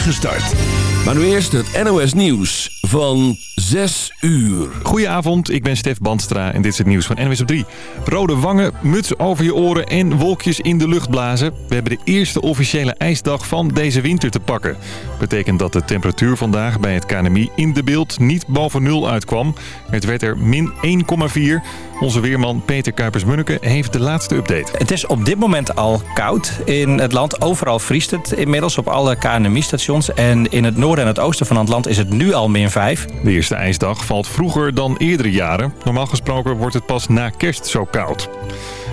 start. Maar nu eerst het NOS Nieuws van 6 uur. Goedenavond, ik ben Stef Bandstra en dit is het nieuws van NWS op 3. Rode wangen, muts over je oren en wolkjes in de lucht blazen. We hebben de eerste officiële ijsdag van deze winter te pakken. Betekent dat de temperatuur vandaag bij het KNMI in de beeld niet boven nul uitkwam. Het werd er min 1,4. Onze weerman Peter Kuipers-Munneke heeft de laatste update. Het is op dit moment al koud in het land. Overal vriest het inmiddels op alle KNMI-stations. En in het noorden en het oosten van het land is het nu al min 5. De eerste ijsdag valt vroeger dan eerdere jaren. Normaal gesproken wordt het pas na kerst zo koud.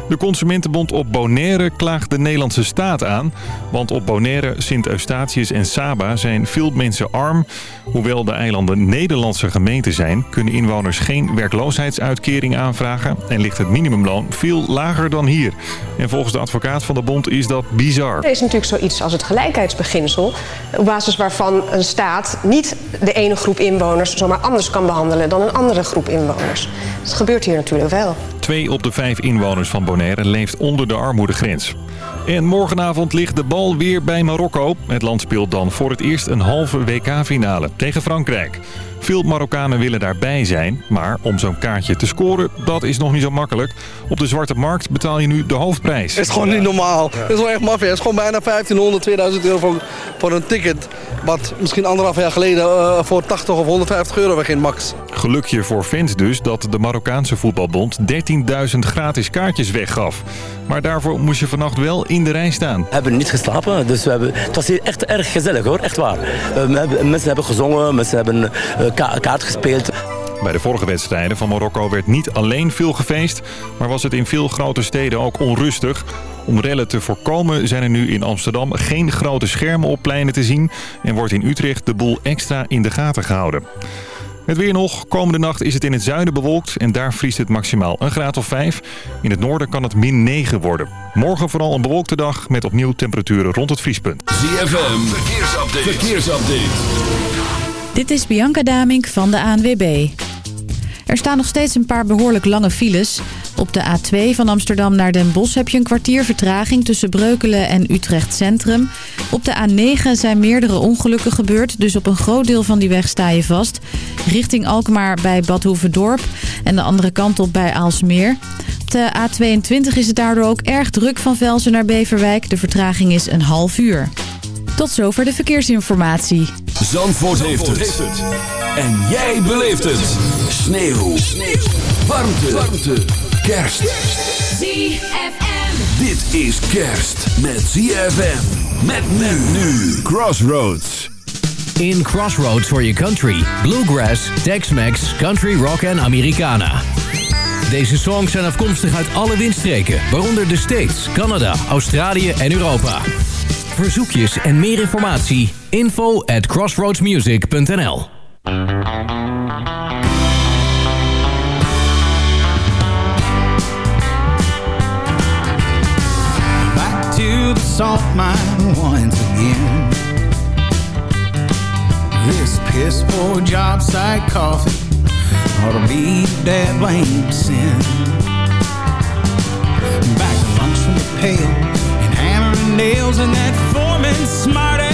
De Consumentenbond op Bonaire klaagt de Nederlandse staat aan. Want op Bonaire, Sint-Eustatius en Saba zijn veel mensen arm. Hoewel de eilanden Nederlandse gemeenten zijn... kunnen inwoners geen werkloosheidsuitkering aanvragen... en ligt het minimumloon veel lager dan hier. En volgens de advocaat van de bond is dat bizar. Er is natuurlijk zoiets als het gelijkheidsbeginsel... op basis waarvan een staat niet de ene groep inwoners... zomaar anders kan behandelen dan een andere groep inwoners. Dat gebeurt hier natuurlijk wel. Twee op de vijf inwoners van Bonaire leeft onder de armoedegrens. En morgenavond ligt de bal weer bij Marokko. Het land speelt dan voor het eerst een halve WK-finale tegen Frankrijk. Veel Marokkanen willen daarbij zijn, maar om zo'n kaartje te scoren, dat is nog niet zo makkelijk. Op de zwarte markt betaal je nu de hoofdprijs. Het is gewoon niet normaal. Het is wel echt maffia. Het is gewoon bijna 1500, 2000 euro voor, voor een ticket. Wat misschien anderhalf jaar geleden uh, voor 80 of 150 euro wegging max. Gelukje voor fans dus dat de Marokkaanse voetbalbond 13.000 gratis kaartjes weggaf. Maar daarvoor moest je vannacht wel in de rij staan. We hebben niet geslapen, dus we hebben, het was hier echt erg gezellig hoor, echt waar. Uh, mensen hebben gezongen, mensen hebben uh, ka kaart gespeeld. Bij de vorige wedstrijden van Marokko werd niet alleen veel gefeest... maar was het in veel grote steden ook onrustig. Om rellen te voorkomen zijn er nu in Amsterdam geen grote schermen op pleinen te zien... en wordt in Utrecht de boel extra in de gaten gehouden. Het weer nog. Komende nacht is het in het zuiden bewolkt en daar vriest het maximaal een graad of 5. In het noorden kan het min 9 worden. Morgen vooral een bewolkte dag met opnieuw temperaturen rond het vriespunt. ZFM, verkeersupdate. verkeersupdate. Dit is Bianca Damink van de ANWB. Er staan nog steeds een paar behoorlijk lange files. Op de A2 van Amsterdam naar Den Bosch heb je een kwartier vertraging tussen Breukelen en Utrecht Centrum. Op de A9 zijn meerdere ongelukken gebeurd, dus op een groot deel van die weg sta je vast. Richting Alkmaar bij Badhoevedorp en de andere kant op bij Aalsmeer. Op de A22 is het daardoor ook erg druk van Velzen naar Beverwijk. De vertraging is een half uur. Tot zover de verkeersinformatie. Zandvoort, heeft, het. En jij beleeft het. Sneeuw. Sneeuw. Warmte. Warmte. Kerst. ZFM. Dit is kerst met ZFM. Met men nu. Crossroads. In Crossroads for your country. Bluegrass, Tex-Mex, Country Rock en Americana. Deze songs zijn afkomstig uit alle windstreken, waaronder de States, Canada, Australië en Europa. Verzoekjes en meer informatie, info at crossroadsmusic.nl Back to the salt mine once again. This piss poor job site coffee ought to be dad blame sin. Back to lunch from the pail nails and that foreman's smart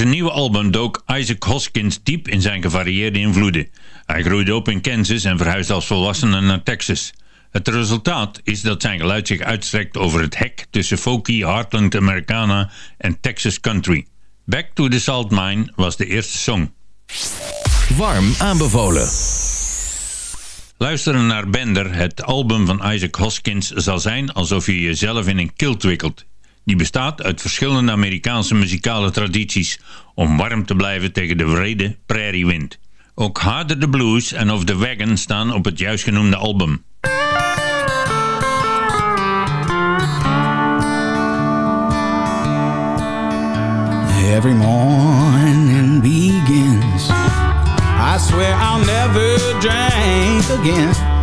zijn nieuwe album dook Isaac Hoskins diep in zijn gevarieerde invloeden. Hij groeide op in Kansas en verhuisde als volwassene naar Texas. Het resultaat is dat zijn geluid zich uitstrekt over het hek tussen folky Heartland Americana en Texas Country. Back to the Salt Mine was de eerste song. Warm aanbevolen. Luisteren naar Bender, het album van Isaac Hoskins, zal zijn alsof je jezelf in een kilt wikkelt. Die bestaat uit verschillende Amerikaanse muzikale tradities om warm te blijven tegen de wrede prairiewind. Ook Harder the Blues en Of the Wagon staan op het juist genoemde album. Every morning begins. I swear I'll never drink again.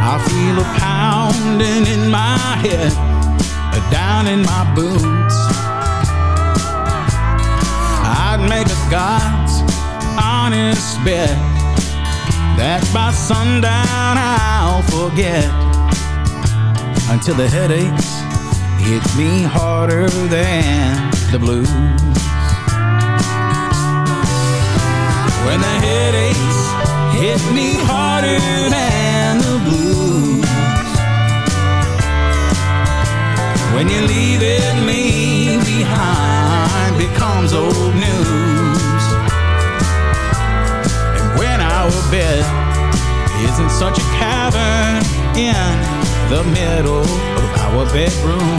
I feel a pounding in my head, down in my boots. I'd make a God's honest bet that by sundown I'll forget until the headaches hit me harder than the blues. When the headaches hit me harder than When you leave it me behind becomes old news. And when our bed isn't such a cavern in the middle of our bedroom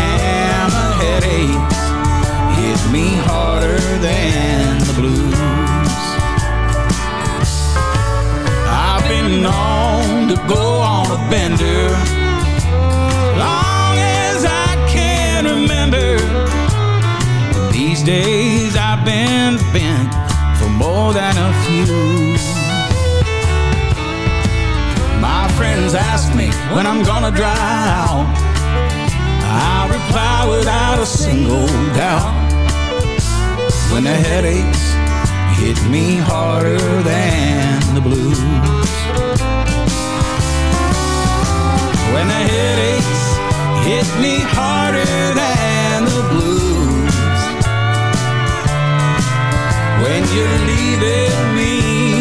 and the headaches hit me harder than the blues. I've been known to go on a bender long remember. These days I've been bent for more than a few. My friends ask me when I'm gonna dry out. I reply without a single doubt. When the headaches hit me harder than the blues. When the headaches hit me harder than the blues. When you're leaving me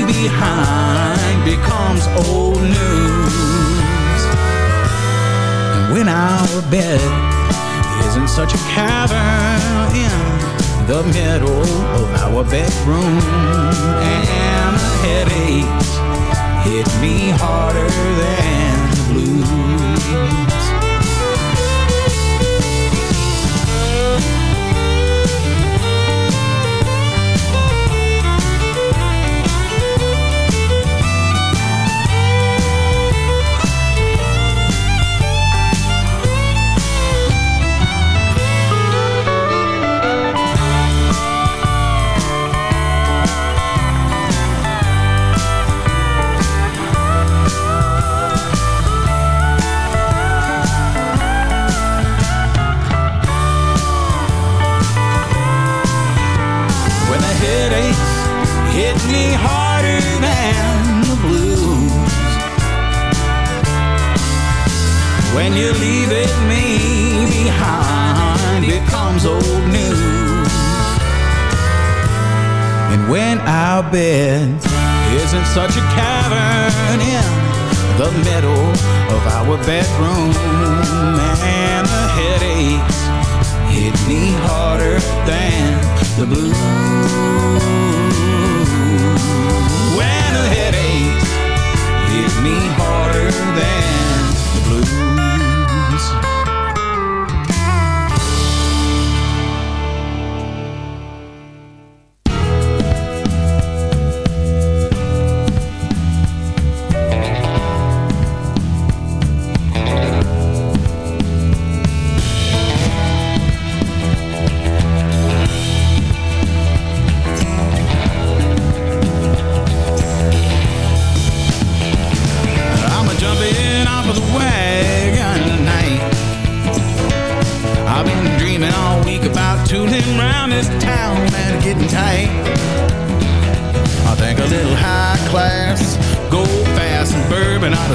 behind becomes old news. And when our bed isn't such a cavern in the middle of our bedroom and the headaches hit me harder than the blues.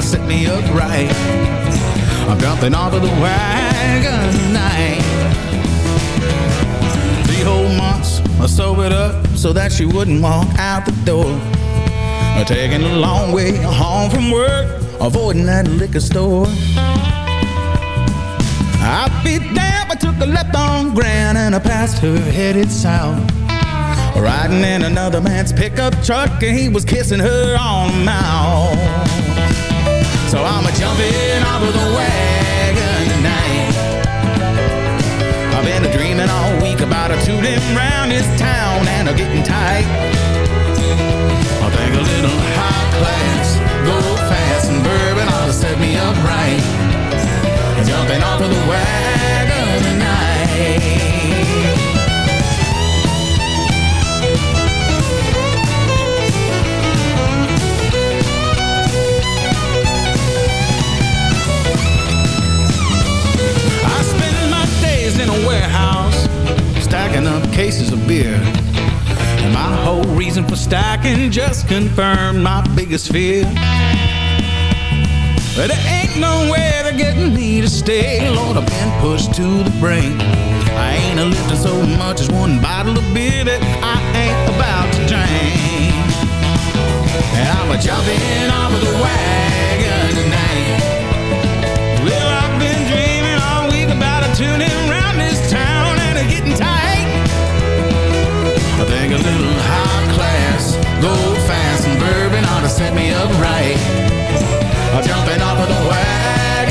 To set me up right. I'm jumping off of the wagon tonight. Three whole months I sobered up so that she wouldn't walk out the door. Uh, Taking a long way home from work, avoiding that liquor store. I beat down, I took a left on Grand and I passed her headed south. Riding in another man's pickup truck and he was kissing her on the mouth. So I'm a jumping off of the wagon tonight. I've been a dreaming all week about a tooting round this town and a getting tight. I think a little high class, go fast and bourbon ought to set me up right. Jumping off of the wagon tonight. Stacking up cases of beer. And my whole reason for stacking just confirmed my biggest fear. But there ain't no way they're getting me to stay. Lord, I've been pushed to the brink. I ain't a lifting so much as one bottle of beer that I ain't about to drink. And I'm a jumping off of the wagon tonight. Well, I've been dreaming all week about a tuning class, go fast and bourbon ought to set me up right. Jumping off of the wagon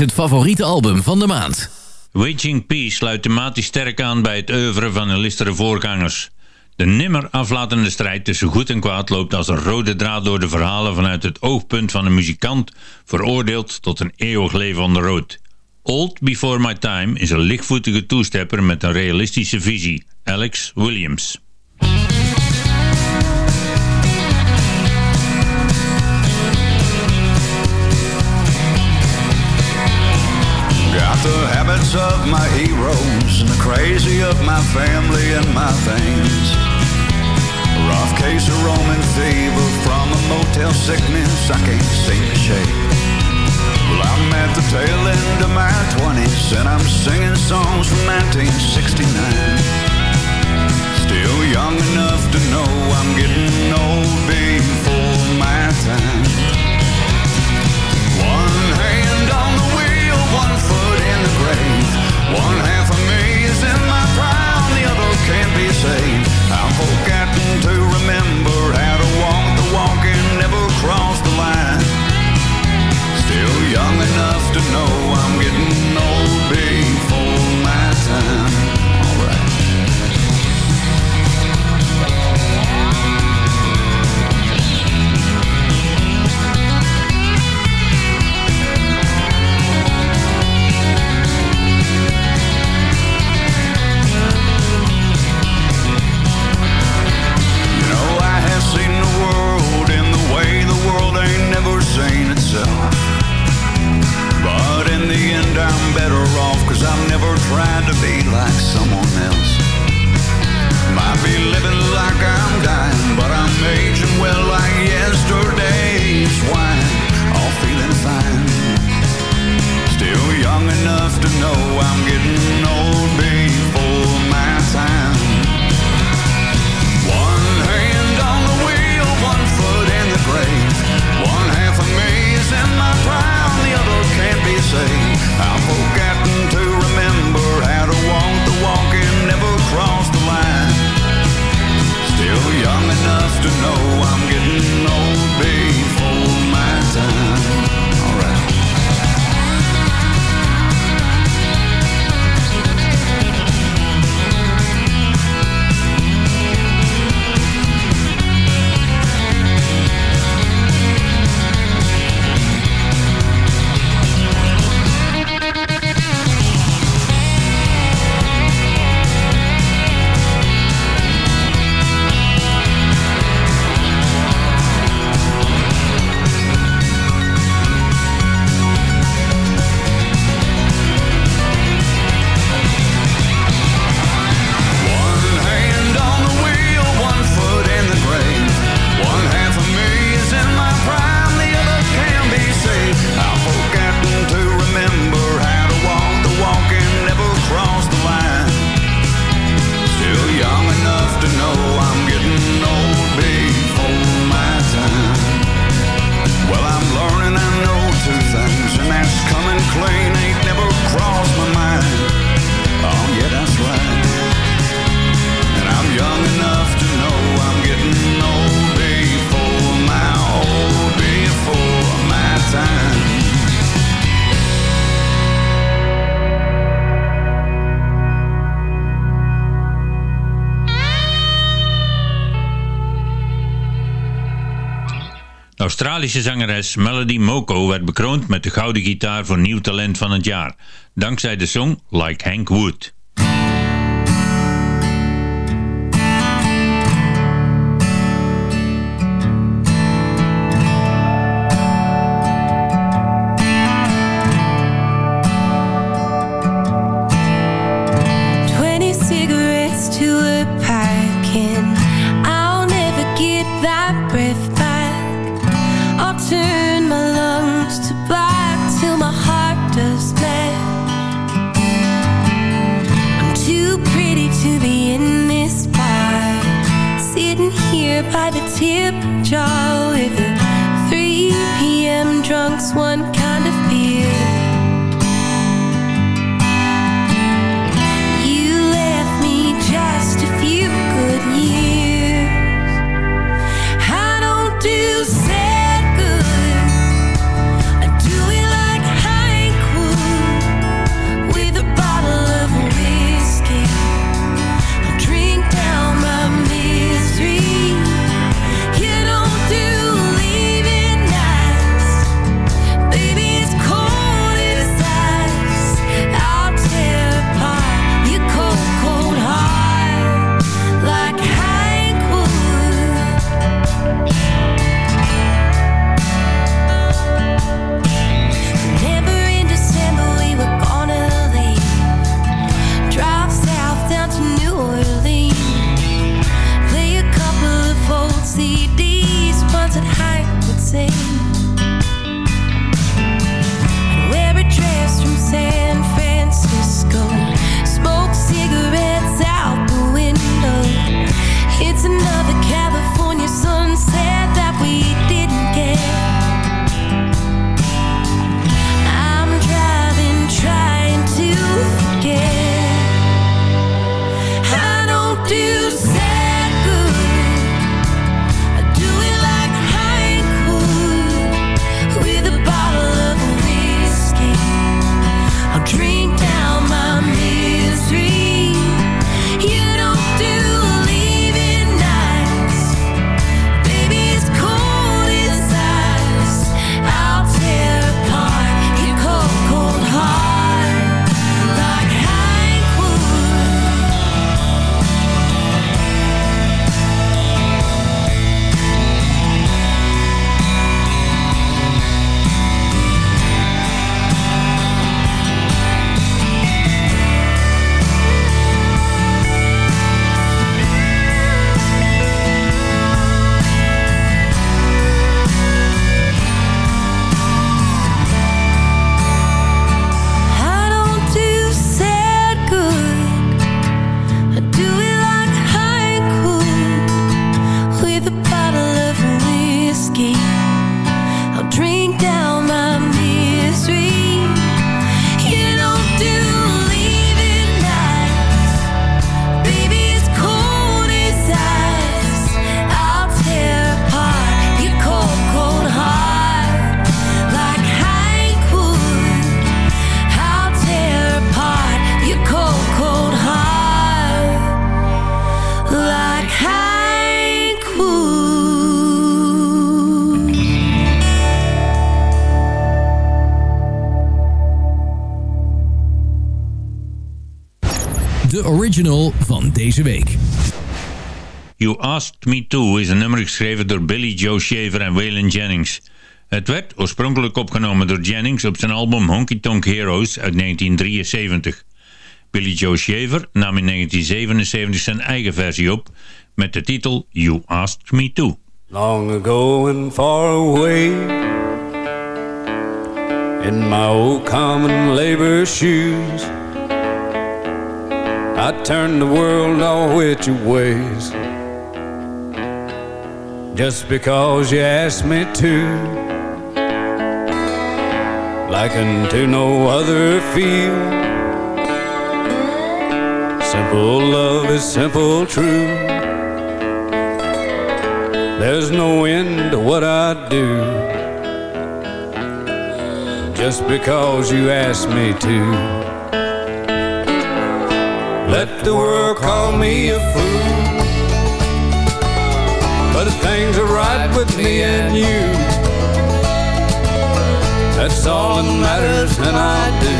het favoriete album van de maand. Waging Peace sluit thematisch sterk aan bij het oeuvre van hun listere voorgangers. De nimmer aflatende strijd tussen goed en kwaad loopt als een rode draad door de verhalen vanuit het oogpunt van een muzikant, veroordeeld tot een eeuwig leven on the road. Old Before My Time is een lichtvoetige toestepper met een realistische visie, Alex Williams. the habits of my heroes and the crazy of my family and my things. A rough case of Roman fever from a motel sickness I can't seem to shake. Well, I'm at the tail end of my 20s and I'm singing songs from 1969. Still young enough to know I'm getting old before One hand Cause I've never tried to be like someone else. Might be living like I'm dying, but I'm aging well like yesterday's wine. All feeling fine. Still young enough to know I'm getting old. to know. Australische zangeres Melody Moko werd bekroond met de gouden gitaar voor Nieuw Talent van het Jaar, dankzij de song Like Hank Wood. You Asked Me To is een nummer geschreven door Billy Joe Shaver en Waylon Jennings. Het werd oorspronkelijk opgenomen door Jennings op zijn album Honky Tonk Heroes uit 1973. Billy Joe Shaver nam in 1977 zijn eigen versie op met de titel You Asked Me To. Long ago and far away In my old common labor shoes I turned the world all your ways Just because you asked me to. Like unto no other field Simple love is simple true. There's no end to what I do. Just because you asked me to. Let the world call me a fool But things are right with me and you That's all that matters and I do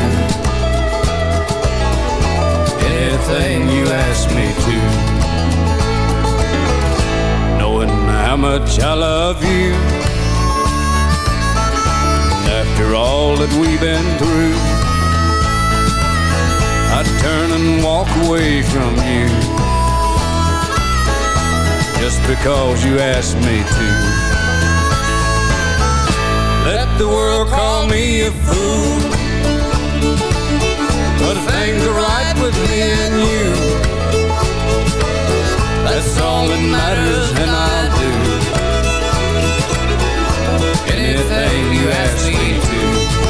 Anything you ask me to Knowing how much I love you. After all that we've been through, I'd turn and walk away from you. Just because you asked me to. Let the world call me a fool. But if things are right with me and you, that's all that matters, and I'll do anything you ask me call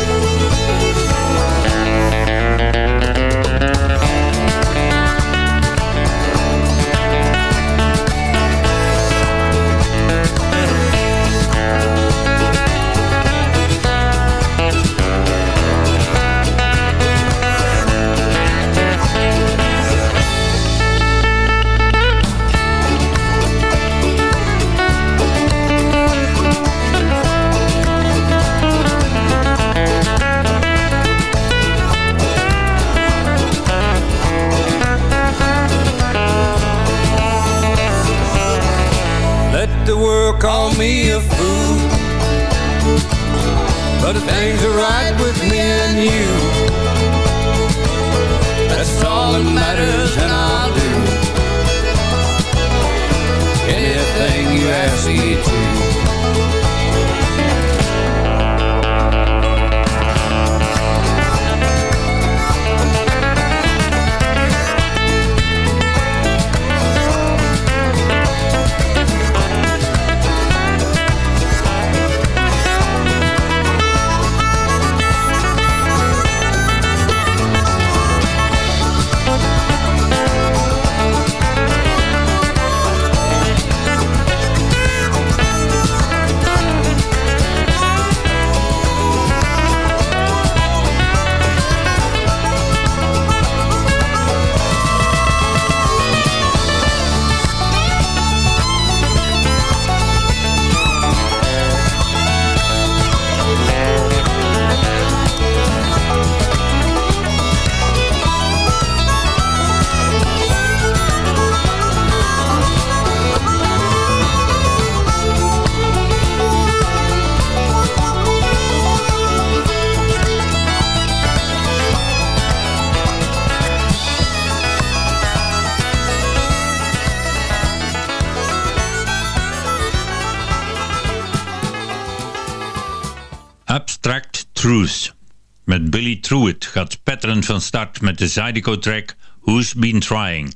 me a Billy Truitt gaat Pattern van start met de Zydeco-track Who's Been Trying.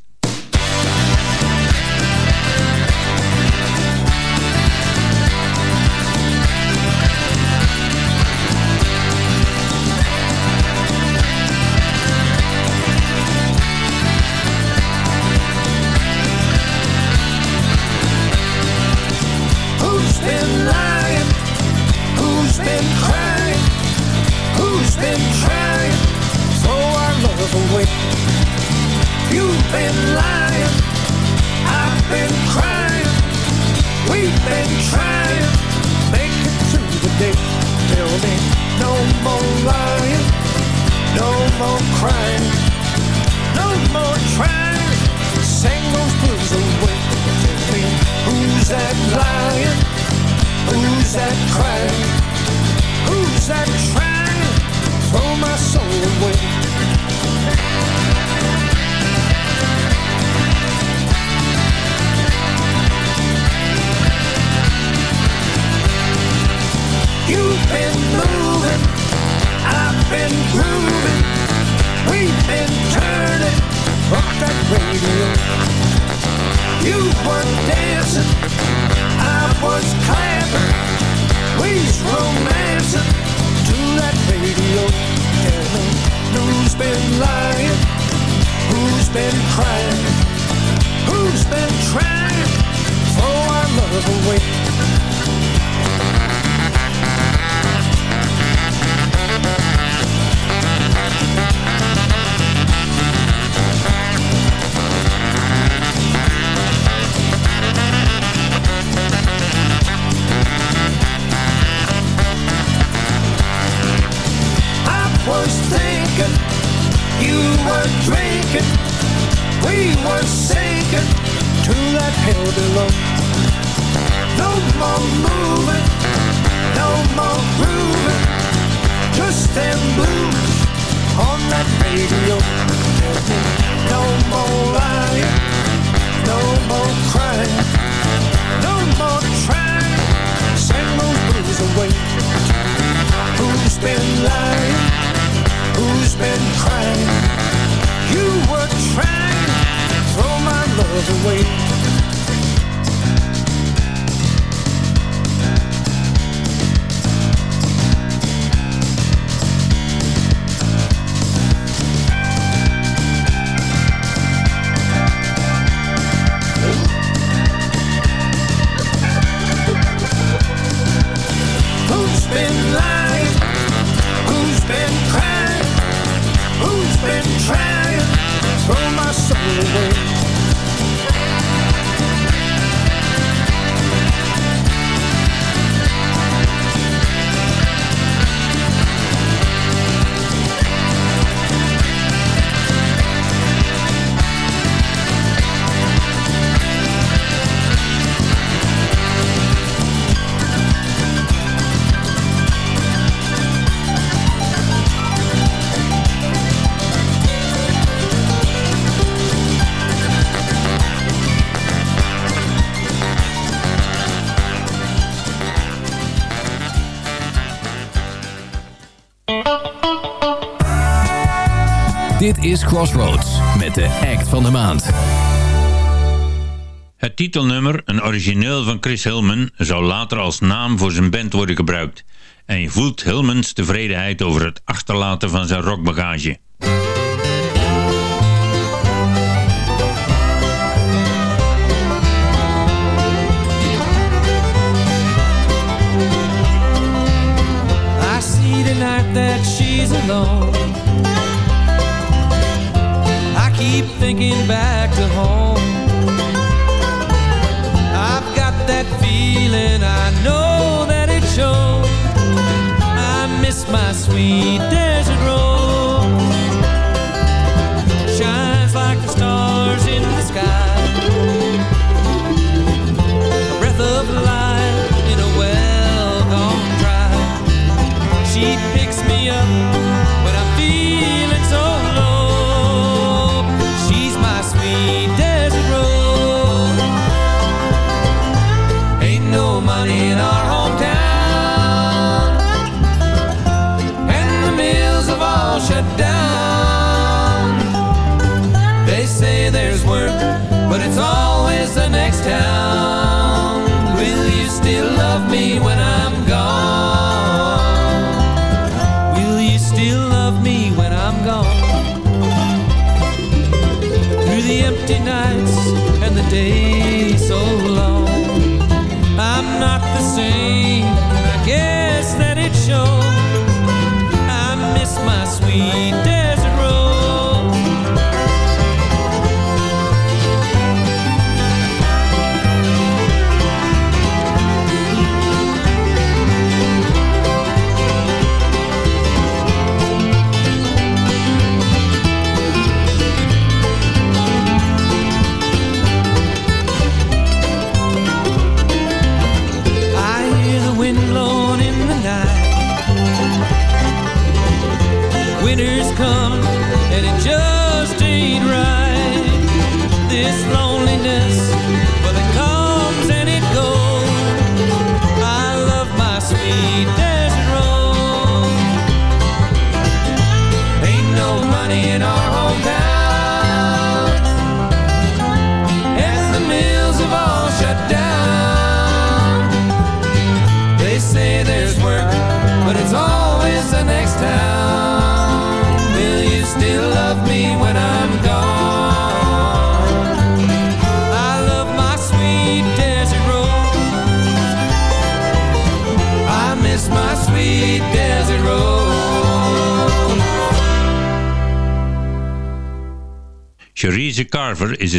Dit is Crossroads met de act van de maand. Het titelnummer, een origineel van Chris Hillman, zou later als naam voor zijn band worden gebruikt. En je voelt Hillmans tevredenheid over het achterlaten van zijn rockbagage. I see the that she's alone thinking back to home. I've got that feeling, I know that it shows. I miss my sweet desert rose. is the next town? Will you still love me when I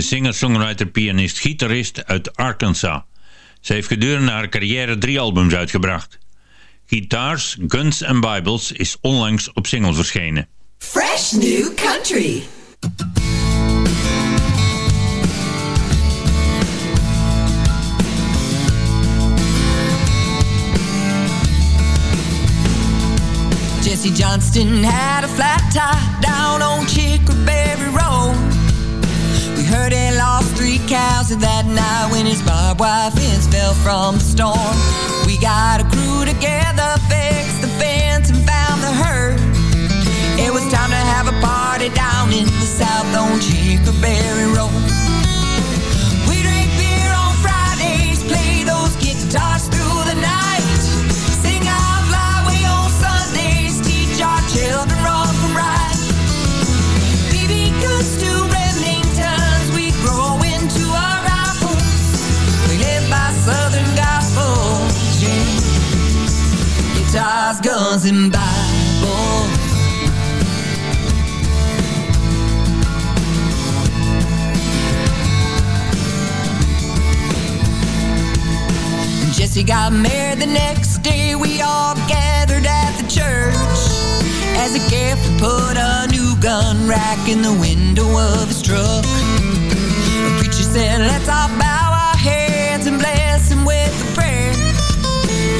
Carver is een singer-songwriter, pianist, gitarist uit Arkansas. Ze heeft gedurende haar carrière drie albums uitgebracht. Guitars, Guns and Bibles is onlangs op single verschenen. Fresh New Country. Jesse Johnston had a flat tire down on Chickleberry Road. He lost three cows that night when his barbed wire fence fell from the storm. We got a crew together, Guitars, guns, and Jesse got married the next day. We all gathered at the church. As a gift, put a new gun rack in the window of his truck. The preacher said, Let's all bow our heads and bless him with a prayer.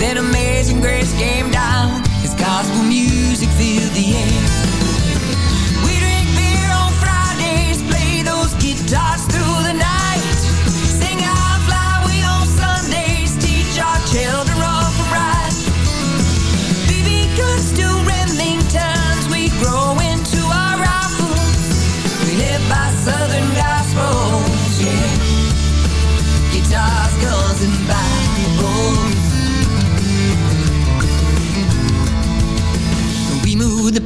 Then Amazing Grace came down. Gospel music filled the air.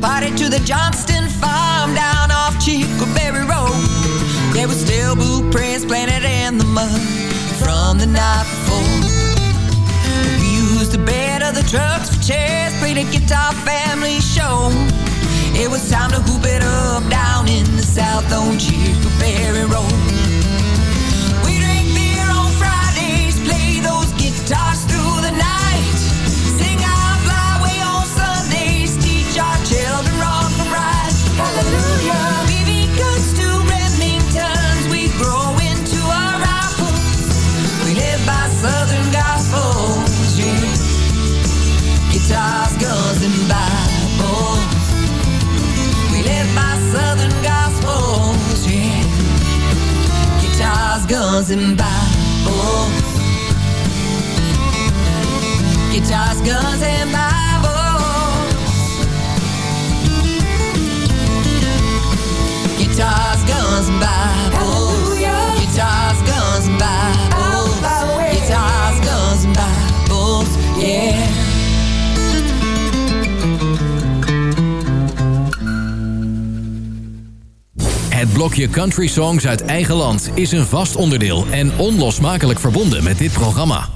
Party to the Johnston farm down off Chickleberry Road. There were still blueprints planted in the mud from the night before. We used the bed of the trucks for chairs, played a guitar family show. It was time to hoop it up down in the south on Chickleberry Road. Blokje country songs uit eigen land is een vast onderdeel en onlosmakelijk verbonden met dit programma.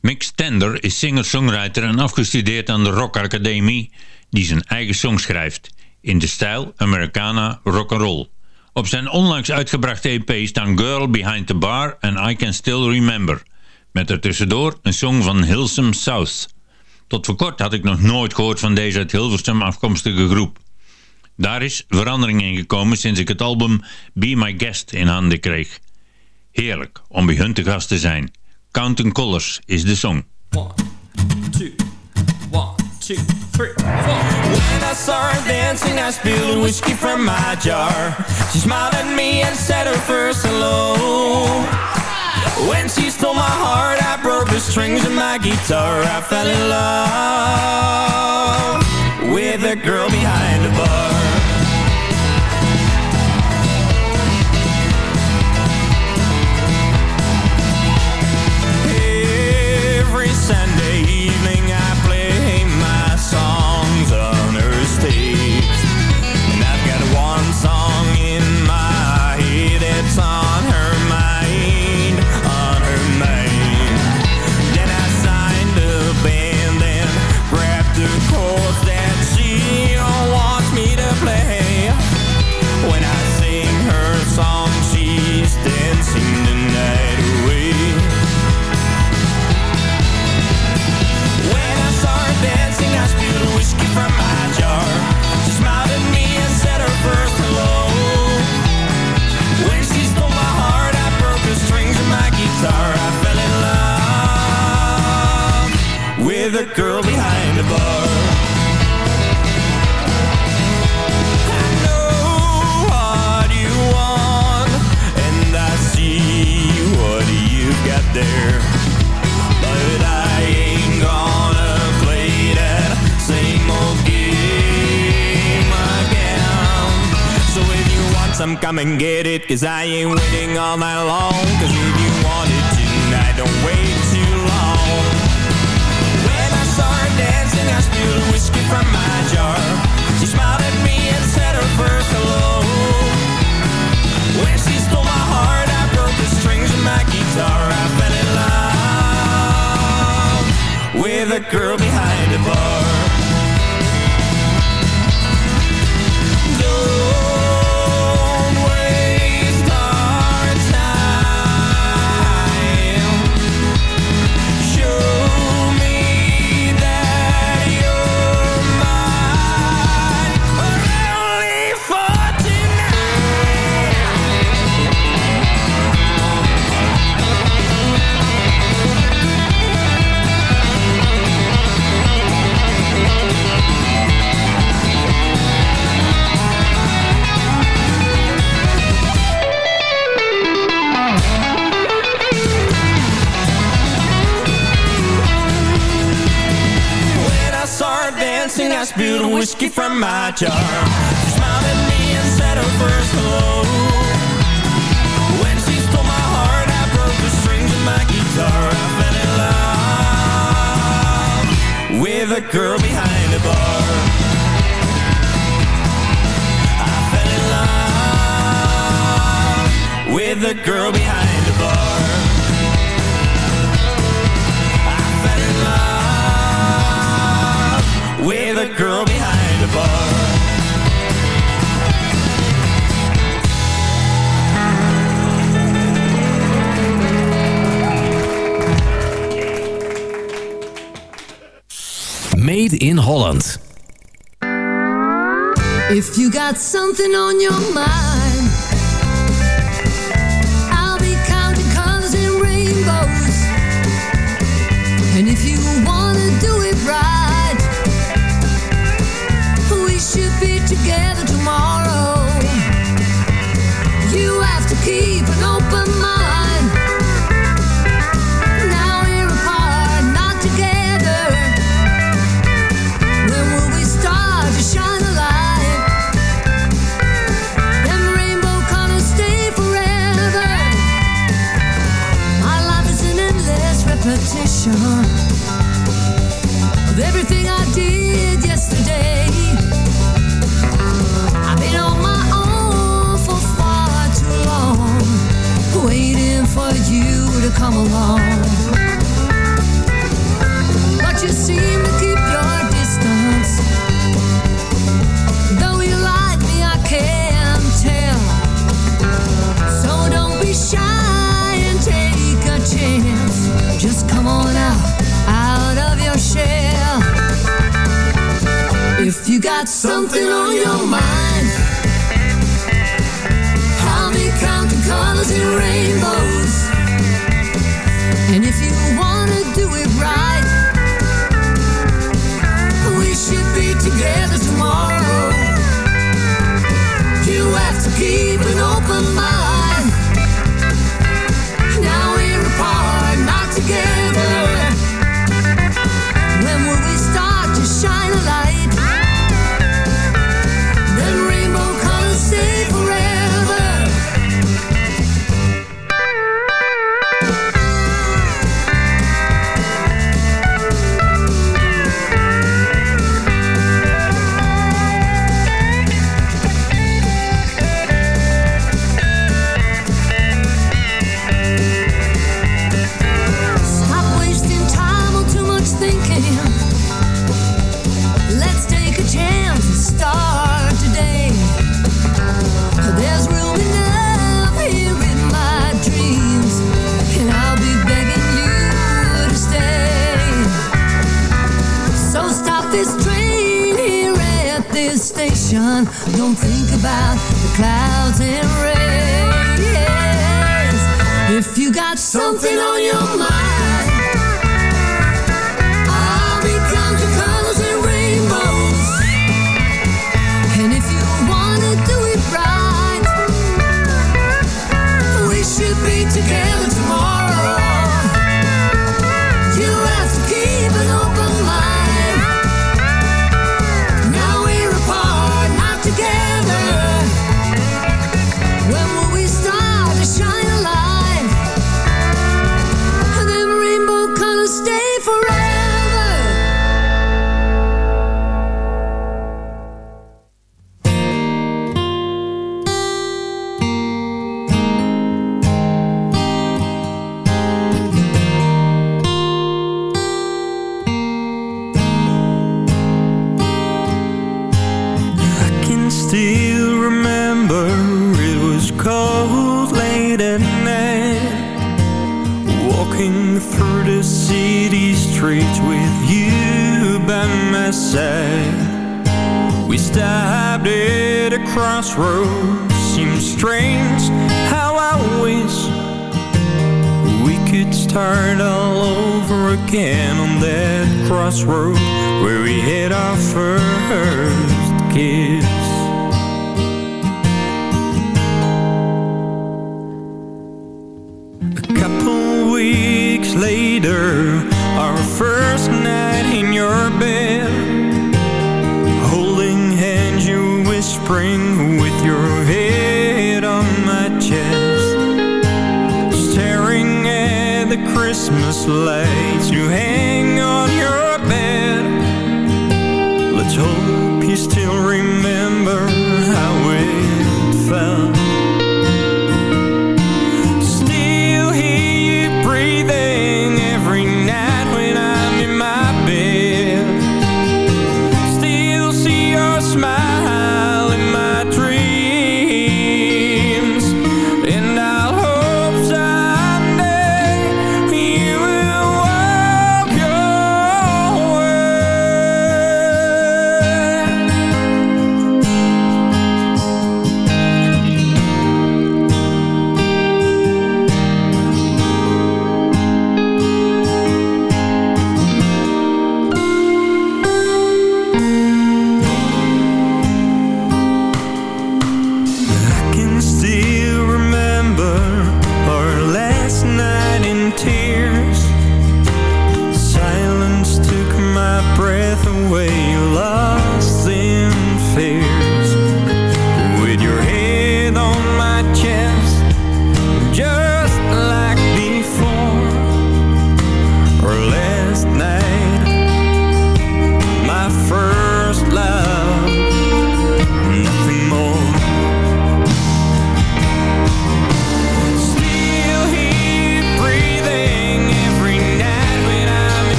Mick Stender is singer-songwriter en afgestudeerd aan de Rock Academie, die zijn eigen song schrijft, in de stijl Americana rock'n'roll. Op zijn onlangs uitgebrachte EP staan Girl Behind the Bar en I Can Still Remember, met ertussendoor een song van Hilsum South. Tot voor kort had ik nog nooit gehoord van deze uit Hilversum afkomstige groep. Daar is verandering in gekomen sinds ik het album Be My Guest in handen kreeg. Heerlijk om bij hun te gast te zijn. Counting Colors is de song. One, two, one, two, three, four. When I saw her dancing, I spilled whiskey from my jar. She smiled at me and said her first hello. When she stole my heart, I broke the strings of my guitar. I fell in love with a girl behind the bar. I Don't think about the clouds and rain. Yes. If you got something on your mind. crossroad where we had our first kiss. A couple weeks later, our first night in your bed, holding hands, you whispering with your head on my chest, staring at the Christmas lights you had.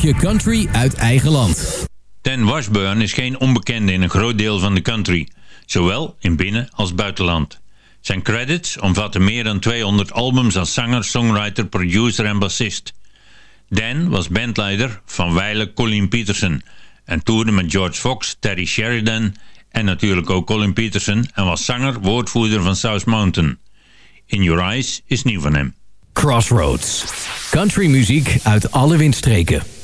blokje country uit eigen land. Dan Washburn is geen onbekende in een groot deel van de country, zowel in binnen- als buitenland. Zijn credits omvatten meer dan 200 albums als zanger, songwriter, producer en bassist. Dan was bandleider van wijlen Colin Peterson en toerde met George Fox, Terry Sheridan en natuurlijk ook Colin Peterson en was zanger, woordvoerder van South Mountain. In Your Eyes is nieuw van hem. Crossroads. Country muziek uit alle windstreken.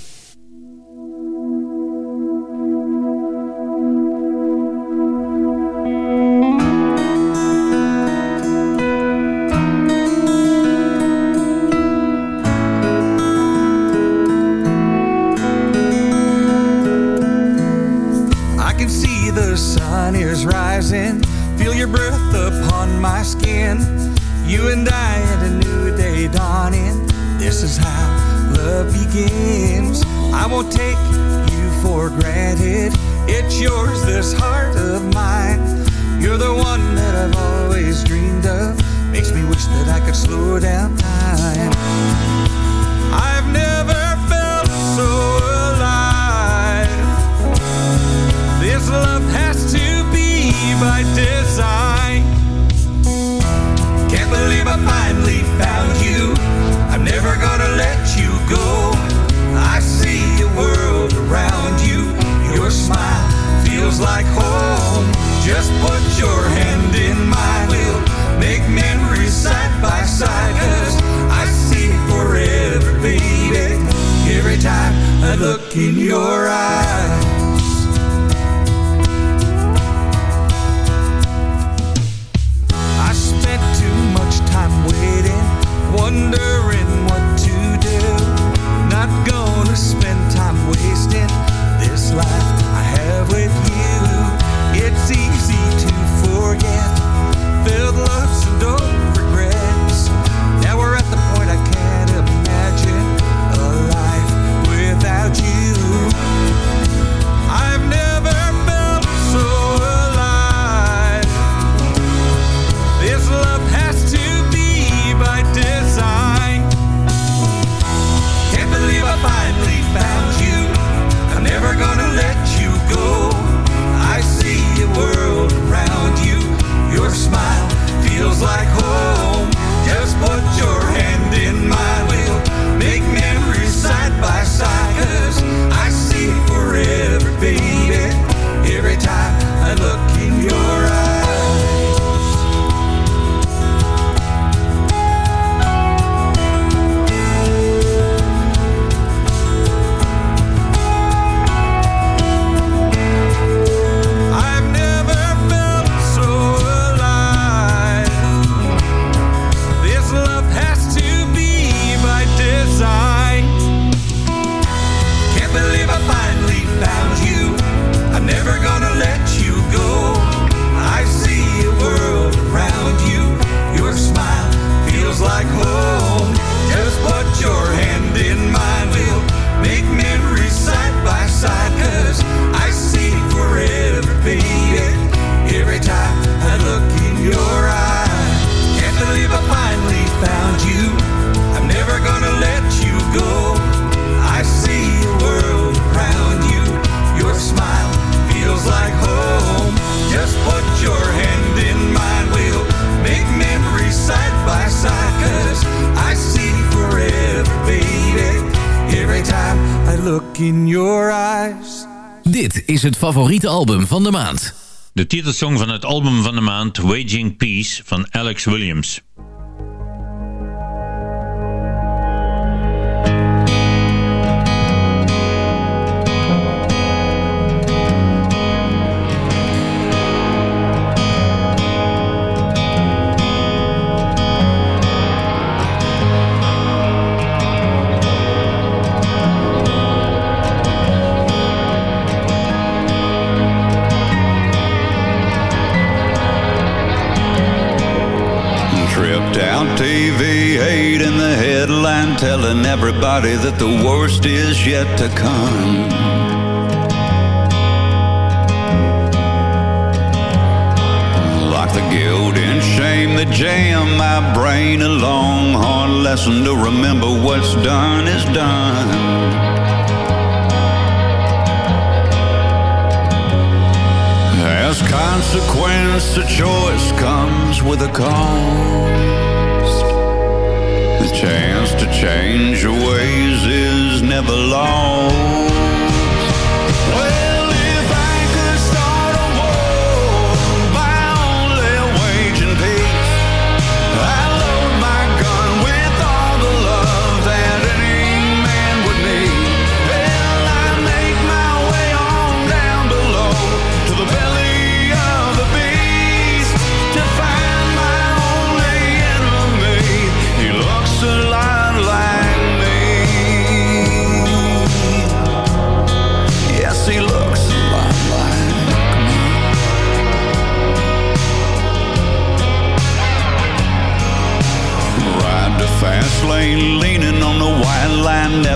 It's yours, this heart of mine. You're the one that I've always dreamed of. Makes me wish that I could slow down time. like home. Just put your hand in mine. We'll make memories side by side. Cause I see forever, baby. Every time I look in your eyes. het favoriete album van de maand. De titelsong van het album van de maand Waging Peace van Alex Williams. telling everybody that the worst is yet to come. Like the guilt and shame that jam my brain a long hard lesson to remember what's done is done. As consequence, the choice comes with a call chance to change your ways is never lost.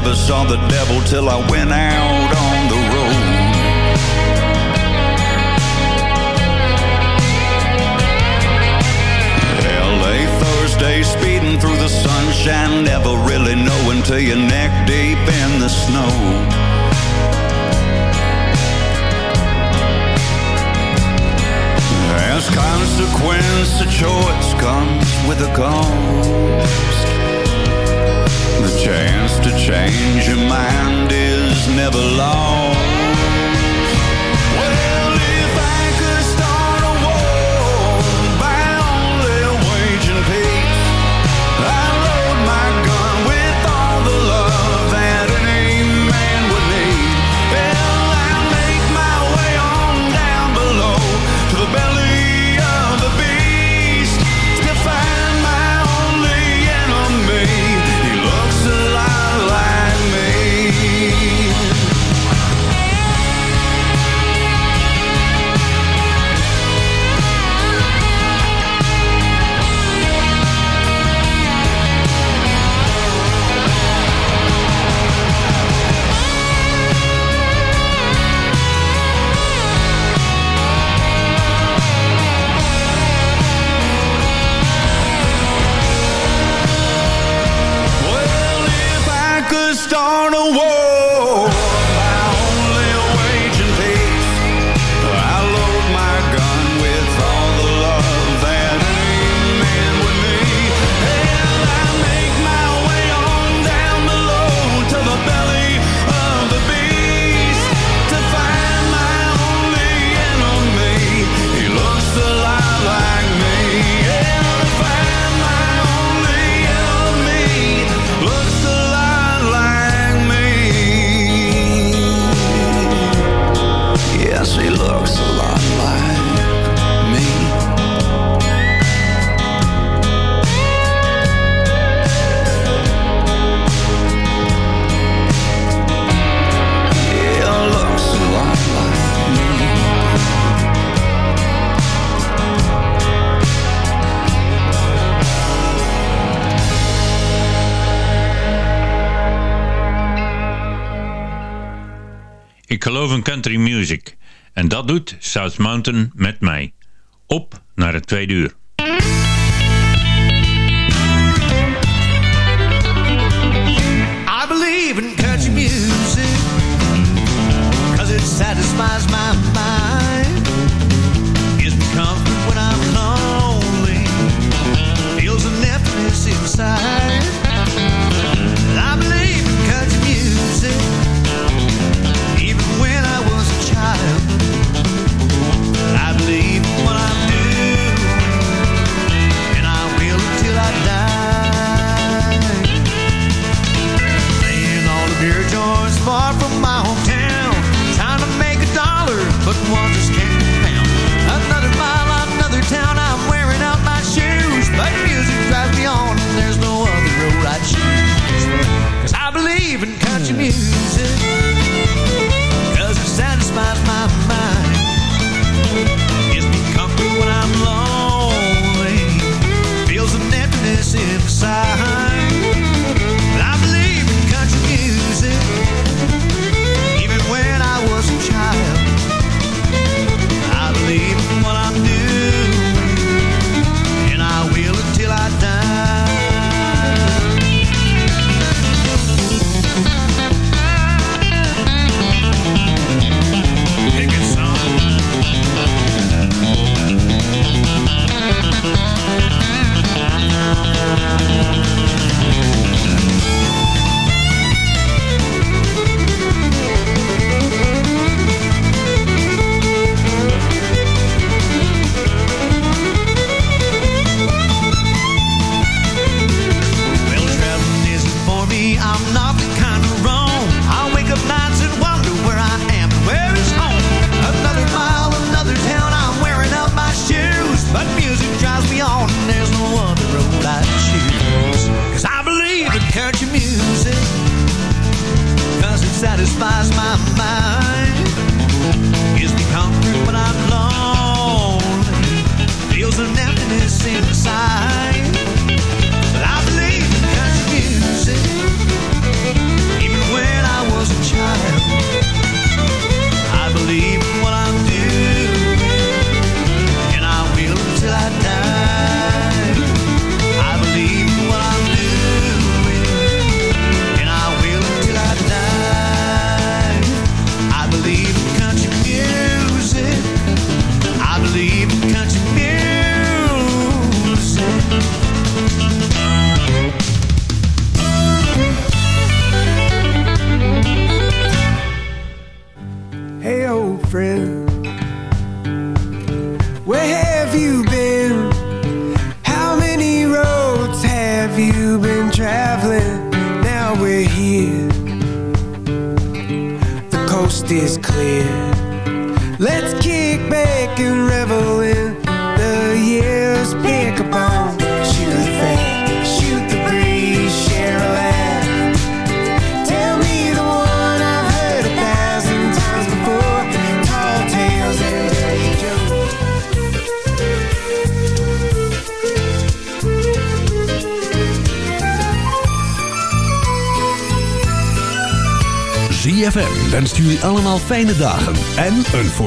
never saw the devil till I went out on the road. LA Thursday, speeding through the sunshine, never really knowing till you're neck deep in the snow. As consequence, a choice comes with a cause. The chance to change your mind is never lost van country music. En dat doet South Mountain met mij. Op naar het tweede uur. fijne dagen.